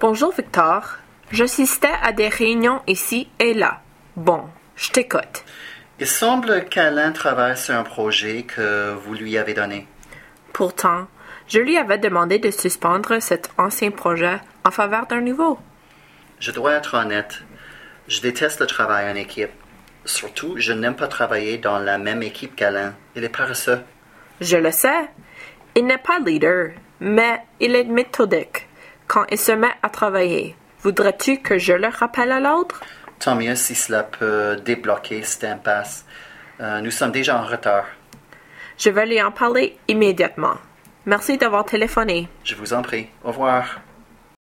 Bonjour Victor. J'assistais à des réunions ici et là. Bon, je t'écoute. Il semble qu'Alain travaille sur un projet que vous lui avez donné. Pourtant, je lui avais demandé de suspendre cet ancien projet en faveur d'un nouveau. Je dois être honnête. Je déteste le travail en équipe. Surtout, je n'aime pas travailler dans la même équipe qu'Alain. Il est paresseux. Je le sais. Il n'est pas leader, mais il est méthodique quand il se met à travailler. Voudrais-tu que je le rappelle à l'ordre? Tant mieux si cela peut débloquer cette impasse. Euh, nous sommes déjà en retard. Je vais lui en parler immédiatement. Merci d'avoir téléphoné. Je vous en prie. Au revoir.